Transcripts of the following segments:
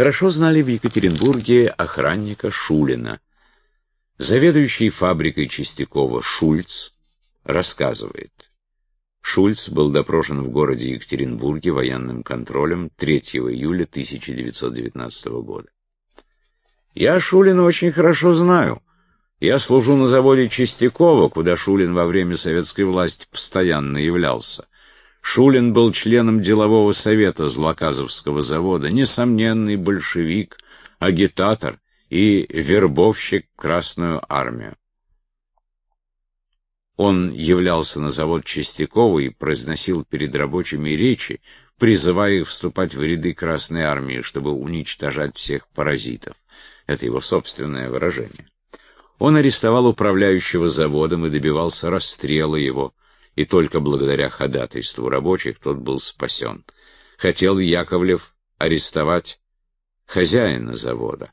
хорошо знали в Екатеринбурге охранника Шулина. Заведующий фабрикой Чистякова Шульц рассказывает. Шульц был допрошен в городе Екатеринбурге военным контролем 3 июля 1919 года. «Я Шулина очень хорошо знаю. Я служу на заводе Чистякова, куда Шулин во время советской власти постоянно являлся. Шулин был членом делового совета Злоказовского завода, несомненный большевик, агитатор и вербовщик Красную армию. Он являлся на завод Чистякова и произносил перед рабочими речи, призывая их вступать в ряды Красной Армии, чтобы уничтожать всех паразитов. Это его собственное выражение. Он арестовал управляющего заводом и добивался расстрела его, и только благодаря ходатайству рабочих тот был спасен. Хотел Яковлев арестовать хозяина завода.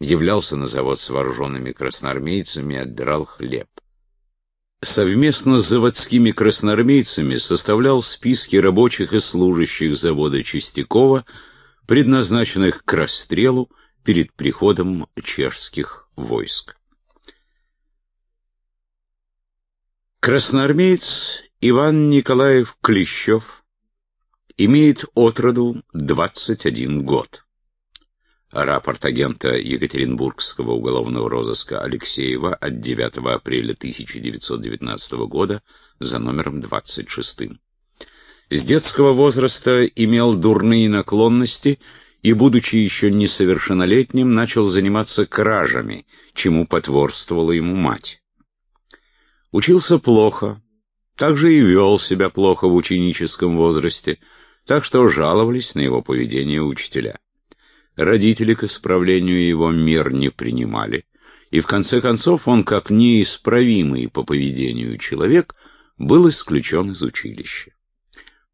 Являлся на завод с вооруженными красноармейцами и отбирал хлеб совместно с заводскими красноармейцами составлял списки рабочих и служащих завода Чистякова, предназначенных к расстрелу перед приходом чешских войск. Красноармеец Иван Николаев Клещев имеет отроду 21 год. Рапорт агента Екатеринбургского уголовного розыска Алексеева от 9 апреля 1919 года за номером 26. С детского возраста имел дурные наклонности и, будучи еще несовершеннолетним, начал заниматься кражами, чему потворствовала ему мать. Учился плохо, также и вел себя плохо в ученическом возрасте, так что жаловались на его поведение учителя. Родители к исправлению его мер не принимали, и в конце концов он, как неисправимый по поведению человек, был исключен из училища.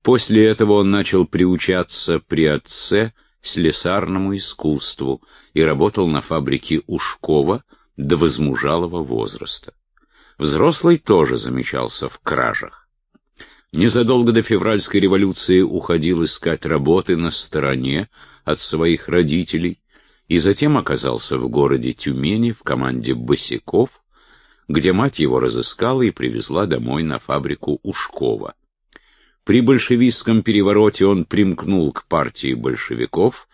После этого он начал приучаться при отце слесарному искусству и работал на фабрике Ушкова до возмужалого возраста. Взрослый тоже замечался в кражах. Незадолго до февральской революции уходил искать работы на стороне, от своих родителей и затем оказался в городе Тюмени в команде босиков, где мать его разыскала и привезла домой на фабрику Ушкова. При большевистском перевороте он примкнул к партии большевиков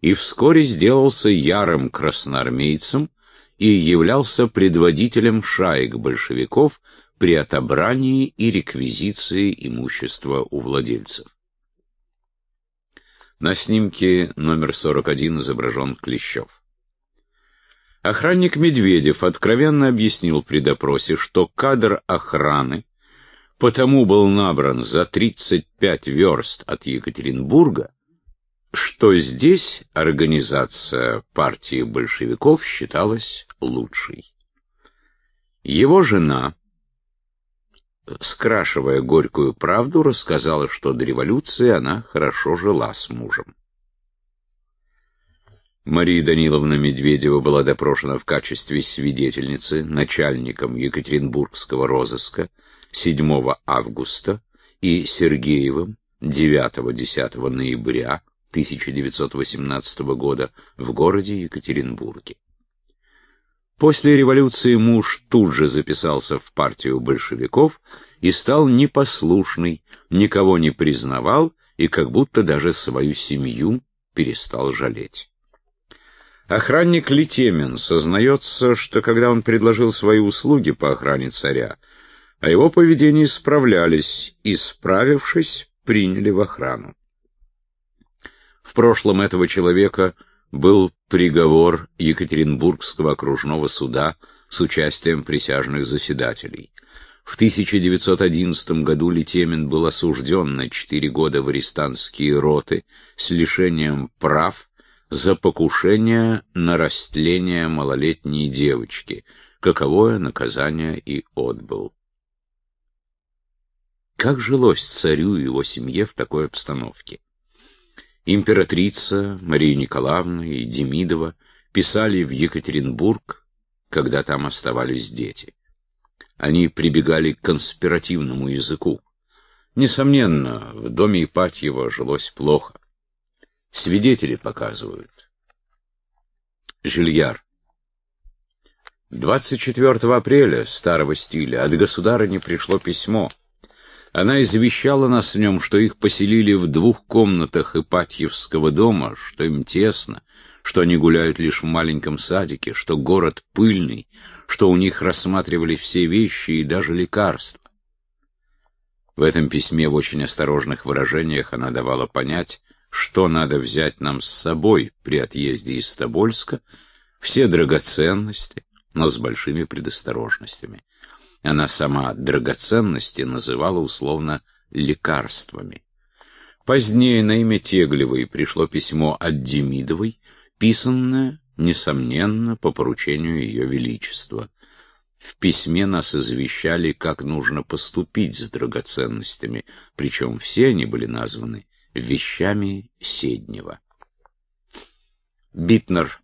и вскоре сделался ярым красноармейцем и являлся предводителем шаек большевиков при отобрании и реквизиции имущества у владельцев. На снимке номер 41 изображен Клещев. Охранник Медведев откровенно объяснил при допросе, что кадр охраны потому был набран за 35 верст от Екатеринбурга, что здесь организация партии большевиков считалась лучшей. Его жена, скрашивая горькую правду, рассказала, что до революции она хорошо жила с мужем. Мария Даниловна Медведева была допрошена в качестве свидетельницы начальником Екатеринбургского розыска 7 августа и Сергеевым 9-10 ноября 1918 года в городе Екатеринбурге. После революции муж тут же записался в партию большевиков и стал непослушный, никого не признавал и как будто даже свою семью перестал жалеть. Охранник Литемин сознается, что когда он предложил свои услуги по охране царя, о его поведении справлялись и, справившись, приняли в охрану. В прошлом этого человека – был приговор Екатеринбургского окружного суда с участием присяжных заседателей. В 1911 году Литемин был осужден на четыре года в арестантские роты с лишением прав за покушение на растление малолетней девочки, каковое наказание и отбыл. Как жилось царю и его семье в такой обстановке? Императрица Мария Николаевна и Демидова писали в Екатеринбург, когда там оставались дети. Они прибегали к конспиративному языку. Несомненно, в доме Ипатьева жилось плохо. Свидетели показывают. Жильяр. 24 апреля старого стиля от государыни пришло письмо. Она извещала нас в нем, что их поселили в двух комнатах Ипатьевского дома, что им тесно, что они гуляют лишь в маленьком садике, что город пыльный, что у них рассматривали все вещи и даже лекарства. В этом письме в очень осторожных выражениях она давала понять, что надо взять нам с собой при отъезде из Тобольска, все драгоценности, но с большими предосторожностями. Она сама драгоценности называла условно лекарствами. Позднее на имя Теглевой пришло письмо от Демидовой, писанное, несомненно, по поручению Ее Величества. В письме нас извещали, как нужно поступить с драгоценностями, причем все они были названы вещами Седнева. Битнер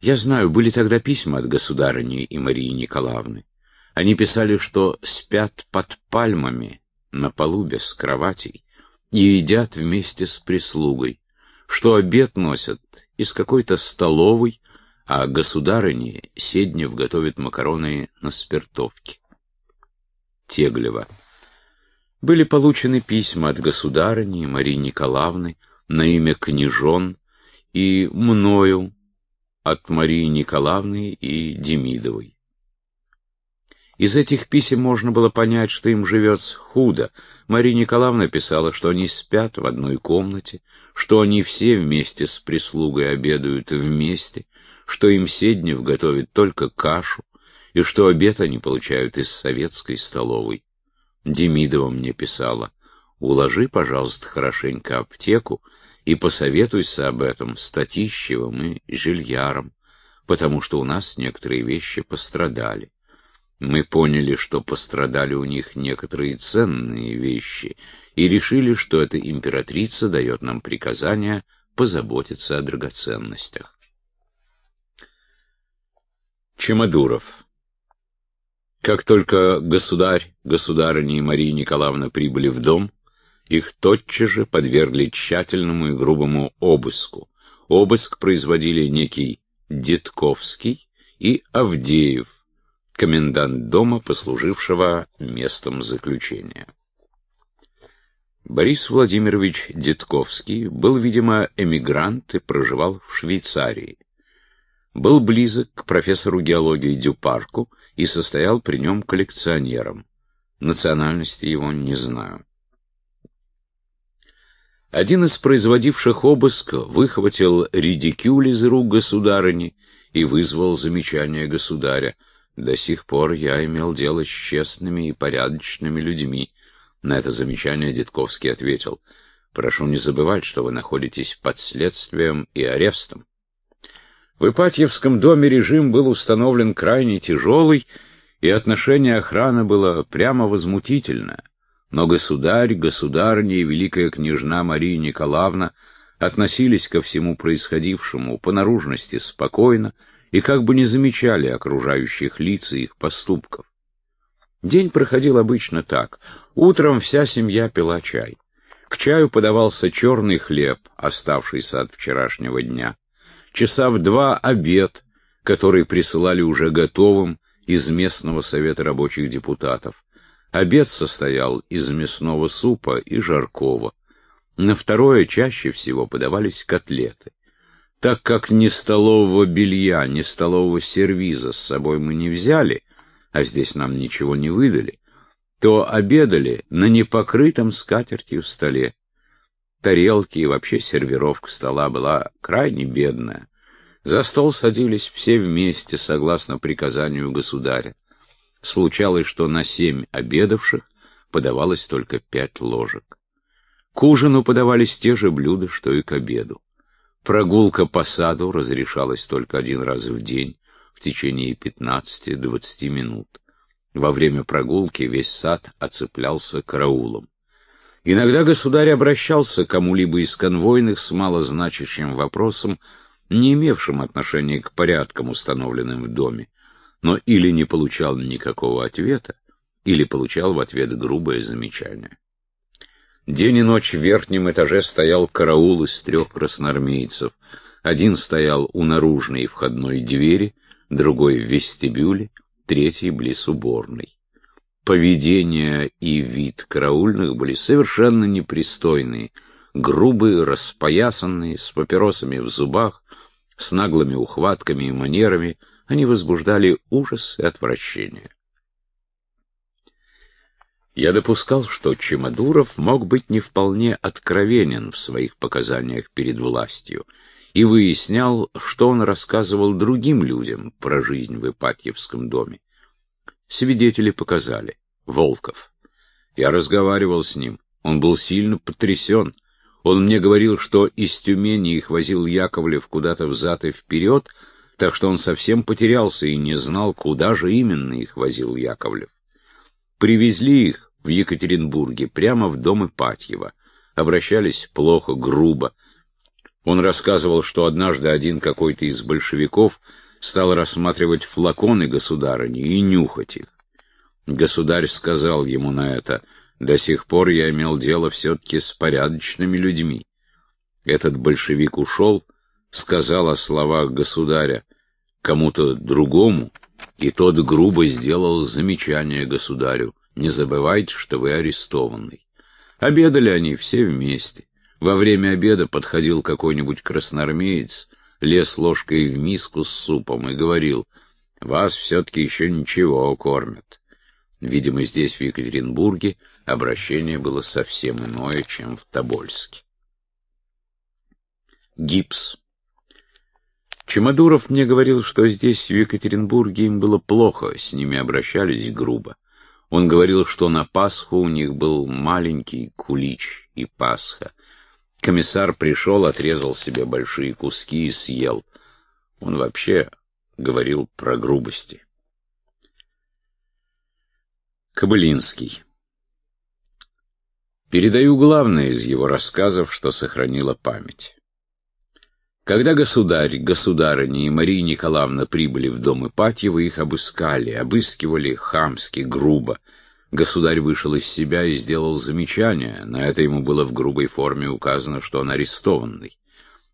я знаю, были тогда письма от государыни и Марии Николаевны. Они писали, что спят под пальмами на полу без кроватей и едят вместе с прислугой, что обед носят из какой-то столовой, а государыне Седнев готовит макароны на спиртовке. Теглева. Были получены письма от государыни Марии Николаевны на имя княжон и мною от Марии Николаевны и Демидовой. Из этих писем можно было понять, что им живется худо. Мария Николаевна писала, что они спят в одной комнате, что они все вместе с прислугой обедают вместе, что им Седнев готовит только кашу, и что обед они получают из советской столовой. Демидова мне писала, уложи, пожалуйста, хорошенько аптеку и посоветуйся об этом с Татищевым и Жильяром, потому что у нас некоторые вещи пострадали. Мы поняли, что пострадали у них некоторые ценные вещи, и решили, что эта императрица дает нам приказание позаботиться о драгоценностях. Чемодуров Как только государь, государыня и Мария Николаевна прибыли в дом, их тотчас же подвергли тщательному и грубому обыску. Обыск производили некий Дедковский и Авдеев, комендант дома, послужившего местом заключения. Борис Владимирович Дедковский был, видимо, эмигрант и проживал в Швейцарии. Был близок к профессору геологии Дюпарку и состоял при нем коллекционером. Национальности его не знаю. Один из производивших обыск выхватил редикюль из рук государыни и вызвал замечание государя. До сих пор я имел дело с честными и порядочными людьми. На это замечание Дедковский ответил, «Прошу не забывать, что вы находитесь под следствием и арестом». В Ипатьевском доме режим был установлен крайне тяжелый, и отношение охраны было прямо возмутительное. Но государь, государыня и великая княжна Мария Николаевна относились ко всему происходившему по наружности спокойно и как бы не замечали окружающих лиц и их поступков. День проходил обычно так. Утром вся семья пила чай. К чаю подавался черный хлеб, оставшийся от вчерашнего дня. Часа в два обед, который присылали уже готовым из местного совета рабочих депутатов. Обед состоял из мясного супа и жаркого. На второе чаще всего подавались котлеты. Так как ни столового белья, ни столового сервиза с собой мы не взяли, а здесь нам ничего не выдали, то обедали на непокрытом скатертью столе. Тарелки и вообще сервировка стола была крайне бедная. За стол садились все вместе, согласно приказанию государя. Случалось, что на семь обедавших подавалось только пять ложек. К ужину подавались те же блюда, что и к обеду. Прогулка по саду разрешалась только один раз в день, в течение 15-20 минут. Во время прогулки весь сад оцеплялся караулом. Иногда государь обращался к кому-либо из конвойных с малозначащим вопросом, не имевшим отношения к порядкам, установленным в доме но или не получал никакого ответа, или получал в ответ грубое замечание. День и ночь в верхнем этаже стоял караул из трех красноармейцев. Один стоял у наружной входной двери, другой в вестибюле, третий близ уборной. Поведение и вид караульных были совершенно непристойные, грубые, распоясанные, с папиросами в зубах, с наглыми ухватками и манерами, они возбуждали ужас и отвращение. Я допускал, что Чемодуров мог быть не вполне откровенен в своих показаниях перед властью, и выяснял, что он рассказывал другим людям про жизнь в Ипатьевском доме. Свидетели показали. Волков. Я разговаривал с ним. Он был сильно потрясен. Он мне говорил, что из Тюмени их возил Яковлев куда-то взад и вперед, так что он совсем потерялся и не знал, куда же именно их возил Яковлев. Привезли их в Екатеринбурге прямо в дом Ипатьева. Обращались плохо, грубо. Он рассказывал, что однажды один какой-то из большевиков стал рассматривать флаконы государыни и нюхать их. Государь сказал ему на это, «До сих пор я имел дело все-таки с порядочными людьми». Этот большевик ушел, сказал о словах государя кому-то другому, и тот грубо сделал замечание государю, «Не забывайте, что вы арестованный». Обедали они все вместе. Во время обеда подходил какой-нибудь красноармеец, лез ложкой в миску с супом и говорил, «Вас все-таки еще ничего кормят». Видимо, здесь, в Екатеринбурге, обращение было совсем иное, чем в Тобольске. Гипс. Чемодуров мне говорил, что здесь, в Екатеринбурге, им было плохо, с ними обращались грубо. Он говорил, что на Пасху у них был маленький кулич и Пасха. Комиссар пришел, отрезал себе большие куски и съел. Он вообще говорил про грубости. Кобылинский. Передаю главное из его рассказов, что сохранила память. Когда государь, государыня и Мария Николаевна прибыли в дом Ипатьева, их обыскали, обыскивали хамски, грубо. Государь вышел из себя и сделал замечание. На это ему было в грубой форме указано, что он арестованный.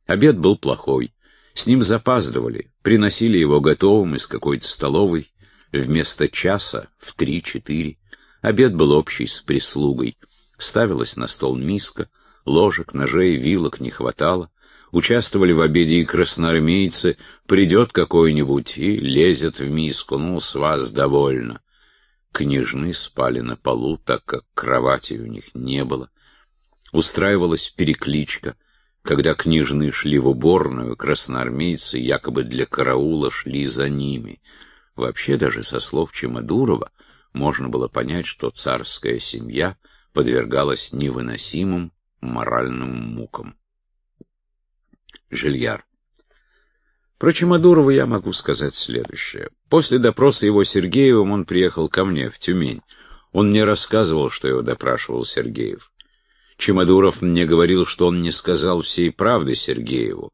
Обед был плохой. С ним запаздывали, приносили его готовым из какой-то столовой. Вместо часа в три-четыре. Обед был общий с прислугой. Ставилась на стол миска, ложек, ножей, вилок не хватало. Участвовали в обеде и красноармейцы. Придет какой-нибудь и лезет в миску. Ну, с вас довольно. Княжны спали на полу, так как кровати у них не было. Устраивалась перекличка. Когда княжны шли в уборную, красноармейцы якобы для караула шли за ними — Вообще, даже со слов Чемодурова, можно было понять, что царская семья подвергалась невыносимым моральным мукам. Жильяр. Про Чемодурова я могу сказать следующее. После допроса его Сергеевым он приехал ко мне, в Тюмень. Он мне рассказывал, что его допрашивал Сергеев. Чемодуров мне говорил, что он не сказал всей правды Сергееву.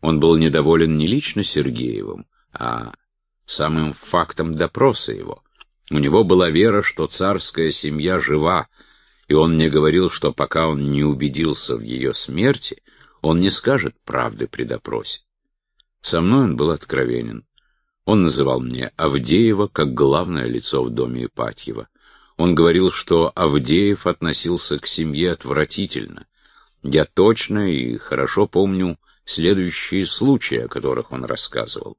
Он был недоволен не лично Сергеевым, а самым фактом допроса его. У него была вера, что царская семья жива, и он мне говорил, что пока он не убедился в ее смерти, он не скажет правды при допросе. Со мной он был откровенен. Он называл мне Авдеева как главное лицо в доме Ипатьева. Он говорил, что Авдеев относился к семье отвратительно. Я точно и хорошо помню следующие случаи, о которых он рассказывал.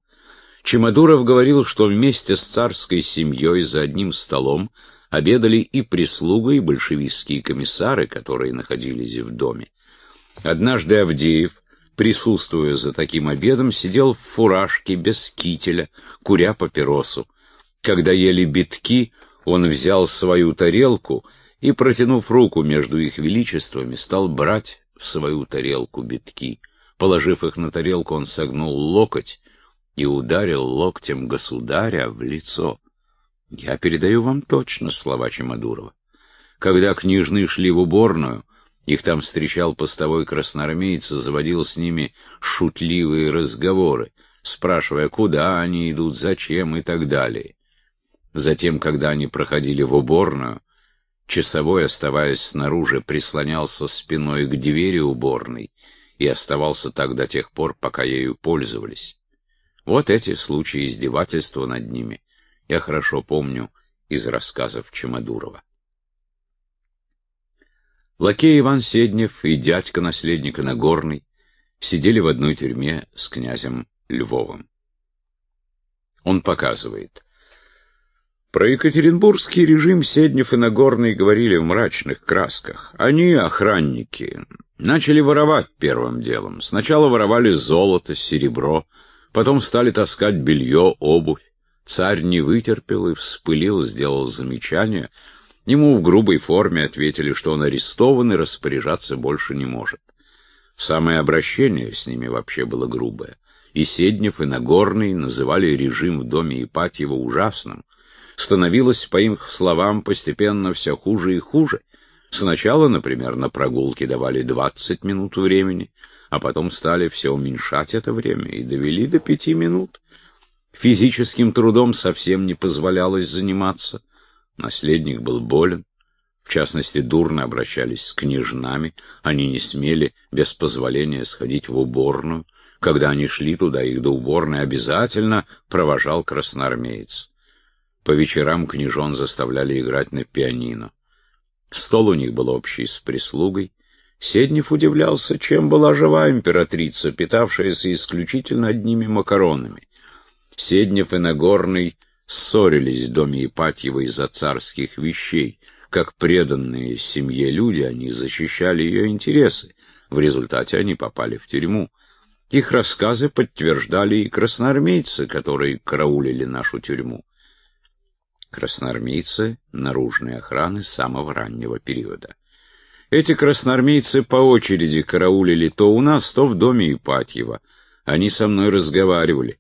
Чемодуров говорил, что вместе с царской семьей за одним столом обедали и прислуга, и большевистские комиссары, которые находились в доме. Однажды Авдеев, присутствуя за таким обедом, сидел в фуражке без кителя, куря папиросу. Когда ели битки, он взял свою тарелку и, протянув руку между их величествами, стал брать в свою тарелку битки. Положив их на тарелку, он согнул локоть и ударил локтем государя в лицо. Я передаю вам точно слова Чемодурова. Когда княжны шли в уборную, их там встречал постовой красноармеец заводил с ними шутливые разговоры, спрашивая, куда они идут, зачем и так далее. Затем, когда они проходили в уборную, Часовой, оставаясь снаружи, прислонялся спиной к двери уборной и оставался так до тех пор, пока ею пользовались. Вот эти случаи издевательства над ними я хорошо помню из рассказов Чемодурова. Лакей Иван Седнев и дядька наследника Нагорный сидели в одной тюрьме с князем Львовым. Он показывает. Про Екатеринбургский режим Седнев и Нагорный говорили в мрачных красках. Они, охранники, начали воровать первым делом. Сначала воровали золото, серебро, потом стали таскать белье, обувь. Царь не вытерпел и вспылил, сделал замечание. Ему в грубой форме ответили, что он арестован и распоряжаться больше не может. Самое обращение с ними вообще было грубое. И Седнев, и Нагорный называли режим в доме Ипатьева ужасным становилось, по их словам, постепенно все хуже и хуже. Сначала, например, на прогулке давали 20 минут времени, а потом стали все уменьшать это время и довели до пяти минут. Физическим трудом совсем не позволялось заниматься. Наследник был болен. В частности, дурно обращались с княжнами. Они не смели без позволения сходить в уборную. Когда они шли туда, их до уборной обязательно провожал красноармеец. По вечерам княжон заставляли играть на пианино. Стол у них был общий с прислугой. Седнев удивлялся, чем была жива императрица, питавшаяся исключительно одними макаронами. Седнев и Нагорный ссорились в доме Ипатьева из-за царских вещей. Как преданные семье люди, они защищали ее интересы. В результате они попали в тюрьму. Их рассказы подтверждали и красноармейцы, которые караулили нашу тюрьму красноармейцы наружной охраны самого раннего периода. Эти красноармейцы по очереди караулили то у нас, то в доме Ипатьева. Они со мной разговаривали.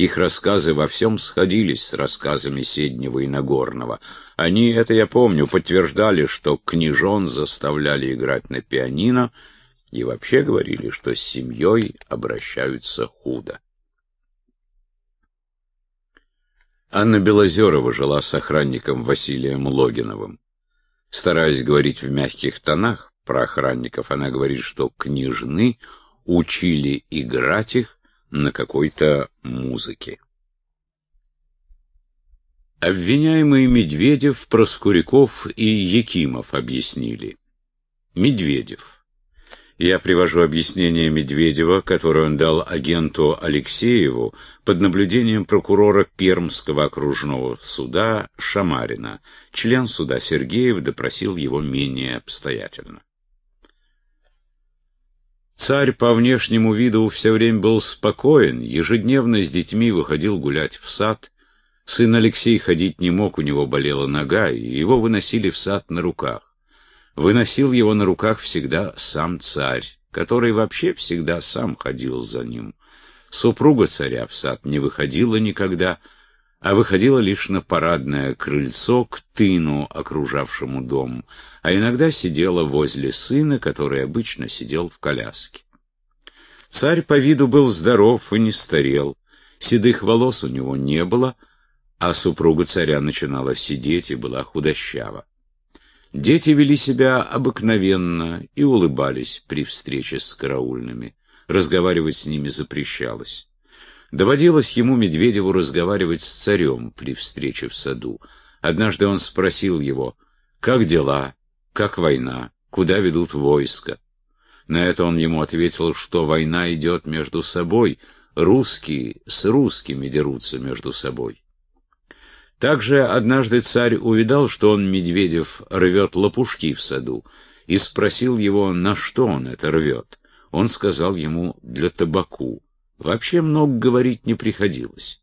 Их рассказы во всем сходились с рассказами Седнева и Нагорного. Они, это я помню, подтверждали, что княжон заставляли играть на пианино и вообще говорили, что с семьей обращаются худо. Анна Белозерова жила с охранником Василием Логиновым. Стараясь говорить в мягких тонах про охранников, она говорит, что княжны учили играть их на какой-то музыке. Обвиняемые Медведев, Проскуряков и Якимов объяснили. Медведев. Я привожу объяснение Медведева, которое он дал агенту Алексееву под наблюдением прокурора Пермского окружного суда Шамарина. Член суда Сергеев допросил его менее обстоятельно. Царь по внешнему виду все время был спокоен, ежедневно с детьми выходил гулять в сад. Сын Алексей ходить не мог, у него болела нога, и его выносили в сад на руках выносил его на руках всегда сам царь, который вообще всегда сам ходил за ним. Супруга царя в сад не выходила никогда, а выходила лишь на парадное крыльцо к тыну, окружавшему дом, а иногда сидела возле сына, который обычно сидел в коляске. Царь по виду был здоров и не старел, седых волос у него не было, а супруга царя начинала сидеть и была худощава. Дети вели себя обыкновенно и улыбались при встрече с караульными. Разговаривать с ними запрещалось. Доводилось ему, Медведеву, разговаривать с царем при встрече в саду. Однажды он спросил его, как дела, как война, куда ведут войска. На это он ему ответил, что война идет между собой, русские с русскими дерутся между собой. Также однажды царь увидал, что он, Медведев, рвет лопушки в саду, и спросил его, на что он это рвет. Он сказал ему «для табаку». Вообще много говорить не приходилось.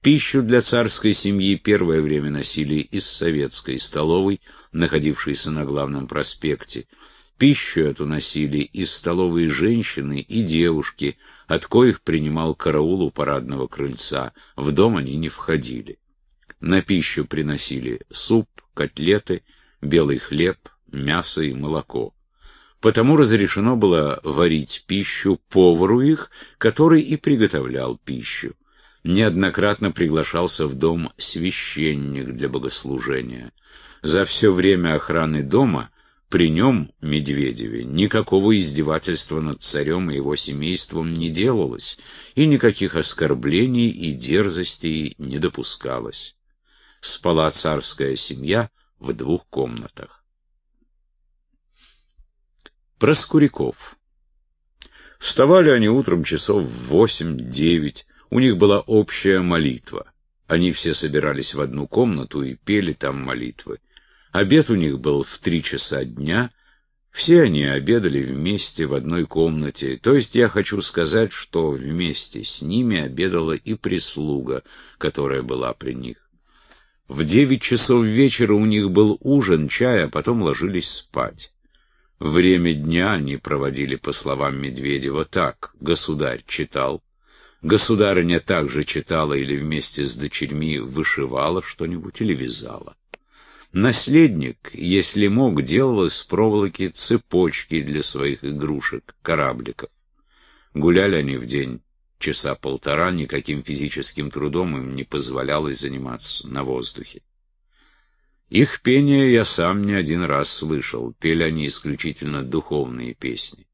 Пищу для царской семьи первое время носили из советской столовой, находившейся на главном проспекте. Пищу эту носили из столовой женщины и девушки, от коих принимал караул у парадного крыльца. В дом они не входили. На пищу приносили суп, котлеты, белый хлеб, мясо и молоко. Потому разрешено было варить пищу повару их, который и приготовлял пищу. Неоднократно приглашался в дом священник для богослужения. За все время охраны дома при нем, Медведеве, никакого издевательства над царем и его семейством не делалось, и никаких оскорблений и дерзостей не допускалось. Спала царская семья в двух комнатах. Проскуряков. Вставали они утром часов в восемь-девять, у них была общая молитва. Они все собирались в одну комнату и пели там молитвы. Обед у них был в три часа дня. Все они обедали вместе в одной комнате. То есть я хочу сказать, что вместе с ними обедала и прислуга, которая была при них. В девять часов вечера у них был ужин, чай, а потом ложились спать. Время дня они проводили, по словам Медведева, так. Государь читал. Государыня также читала или вместе с дочерьми вышивала что-нибудь или вязала. Наследник, если мог, делал из проволоки цепочки для своих игрушек, корабликов. Гуляли они в день часа полтора, никаким физическим трудом им не позволялось заниматься на воздухе. Их пение я сам не один раз слышал, пели они исключительно духовные песни.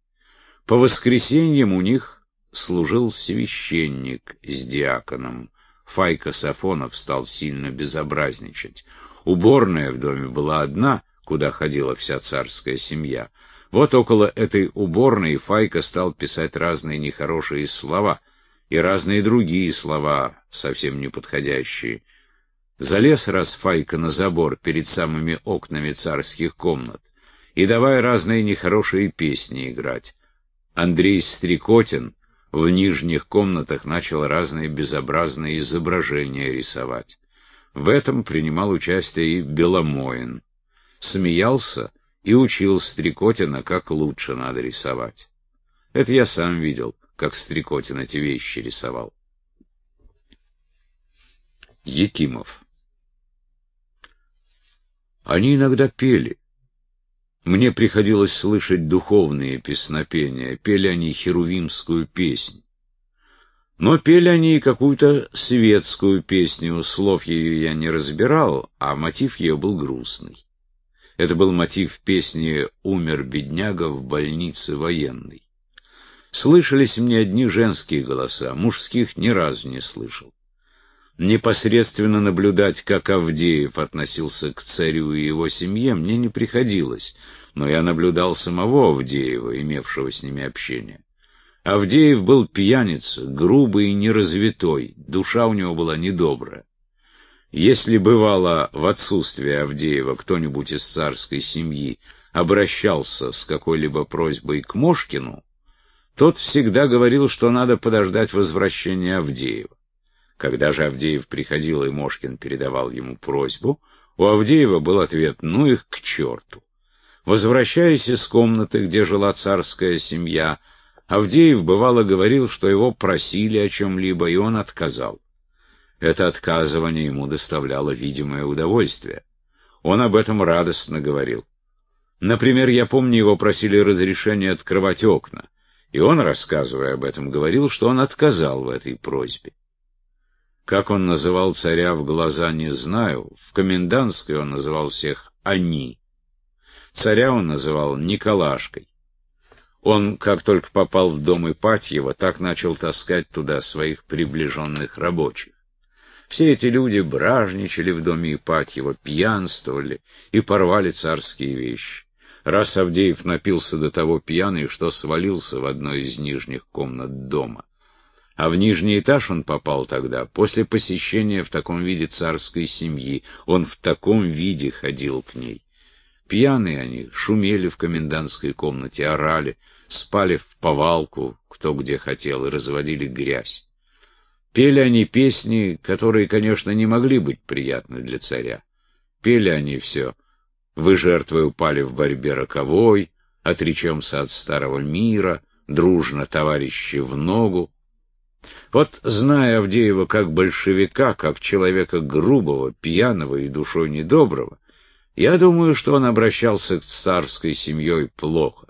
По воскресеньям у них служил священник с диаконом. Файка Сафонов стал сильно безобразничать. Уборная в доме была одна, куда ходила вся царская семья. Вот около этой уборной Файка стал писать разные нехорошие слова и разные другие слова, совсем неподходящие. Залез раз Файка на забор перед самыми окнами царских комнат и давай разные нехорошие песни играть. Андрей Стрекотин в нижних комнатах начал разные безобразные изображения рисовать. В этом принимал участие и Беломоин. Смеялся и учил Стрекотина, как лучше надо рисовать. Это я сам видел, как Стрекотин эти вещи рисовал. Якимов Они иногда пели. Мне приходилось слышать духовные песнопения, пели они херувимскую песнь. Но пели они и какую-то светскую песню, слов ее я не разбирал, а мотив ее был грустный. Это был мотив песни «Умер бедняга в больнице военной». Слышались мне одни женские голоса, мужских ни разу не слышал. Непосредственно наблюдать, как Авдеев относился к царю и его семье, мне не приходилось, но я наблюдал самого Авдеева, имевшего с ними общение. Авдеев был пьяница, грубый и неразвитой, душа у него была недобрая. Если бывало в отсутствие Авдеева кто-нибудь из царской семьи обращался с какой-либо просьбой к Мошкину, тот всегда говорил, что надо подождать возвращения Авдеева. Когда же Авдеев приходил и Мошкин передавал ему просьбу, у Авдеева был ответ «ну их к черту». Возвращаясь из комнаты, где жила царская семья, Авдеев бывало говорил, что его просили о чем-либо, и он отказал. Это отказывание ему доставляло видимое удовольствие. Он об этом радостно говорил. Например, я помню, его просили разрешения открывать окна, и он, рассказывая об этом, говорил, что он отказал в этой просьбе. Как он называл царя в глаза, не знаю. В комендантской он называл всех «они». Царя он называл Николашкой. Он, как только попал в дом Ипатьева, так начал таскать туда своих приближенных рабочих. Все эти люди бражничали в доме Ипатьева, пьянствовали и порвали царские вещи. Раз Авдеев напился до того пьяный, что свалился в одной из нижних комнат дома. А в нижний этаж он попал тогда, после посещения в таком виде царской семьи. Он в таком виде ходил к ней. Пьяные они, шумели в комендантской комнате, орали, спали в повалку, кто где хотел, и разводили грязь. Пели они песни, которые, конечно, не могли быть приятны для царя. Пели они все «Вы жертвой упали в борьбе роковой», «Отречемся от старого мира», «Дружно, товарищи, в ногу». Вот, зная Авдеева как большевика, как человека грубого, пьяного и душой недоброго, я думаю, что он обращался с царской семьей плохо.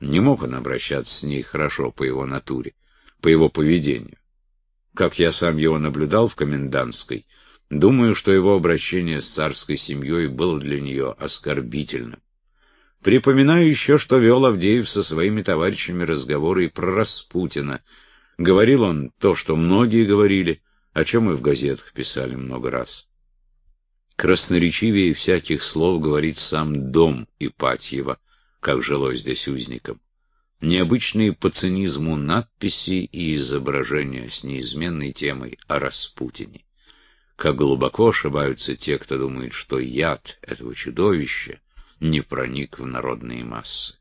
Не мог он обращаться с ней хорошо по его натуре, по его поведению. как я сам его наблюдал в комендантской, думаю, что его обращение с царской семьей было для нее оскорбительным. Припоминаю еще, что вел Авдеев со своими товарищами разговоры и про Распутина. Говорил он то, что многие говорили, о чем и в газетах писали много раз. Красноречивее всяких слов говорит сам дом Ипатьева, как жилось здесь узникам. Необычные по цинизму надписи и изображения с неизменной темой о Распутине. Как глубоко ошибаются те, кто думает, что яд этого чудовища не проник в народные массы.